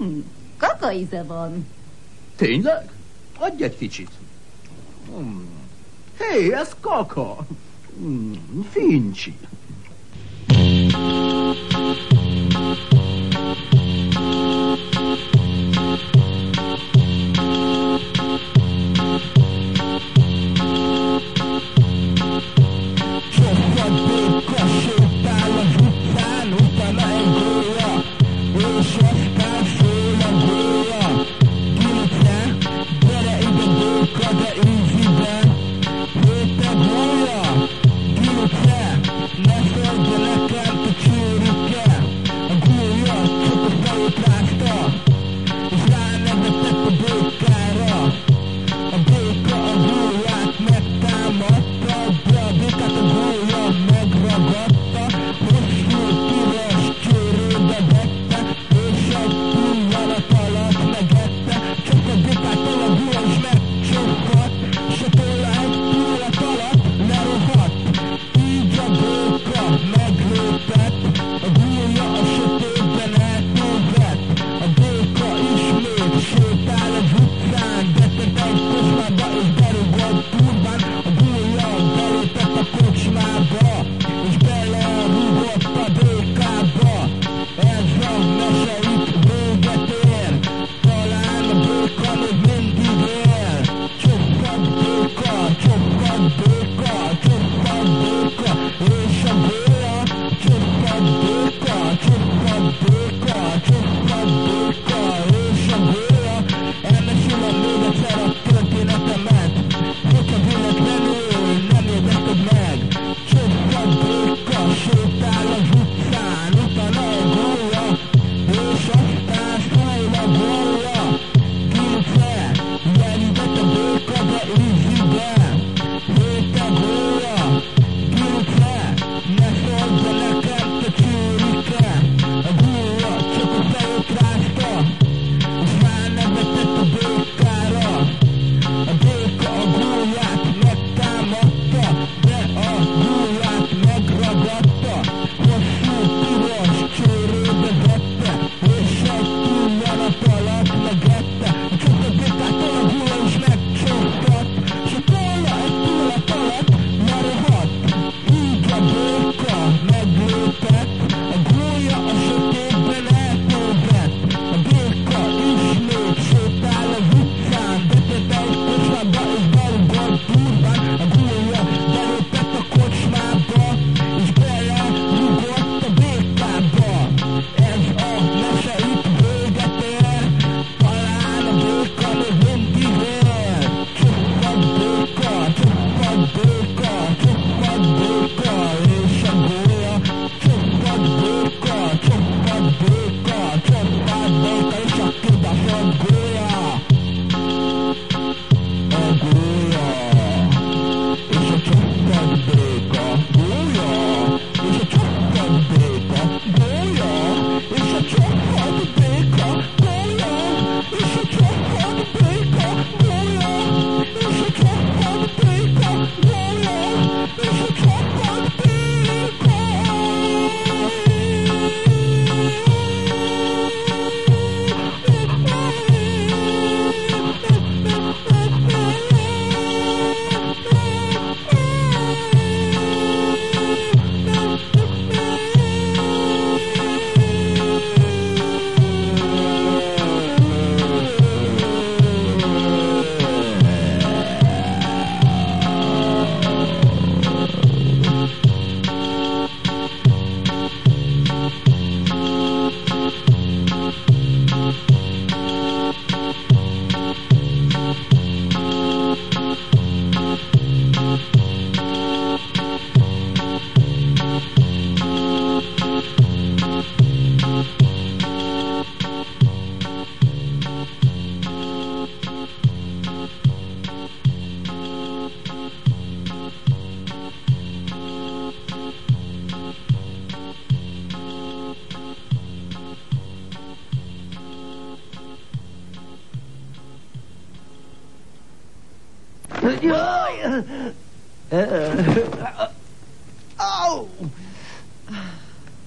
Hm, kakaize van. Tényleg? Adj egy kicsit. Hmm. Hé, ez kaka. Hmm, fincsi. that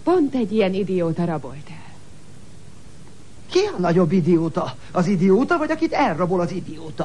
Pont egy ilyen idióta rabolt el. Ki a nagyobb idióta? Az idióta, vagy akit elrabol az idióta?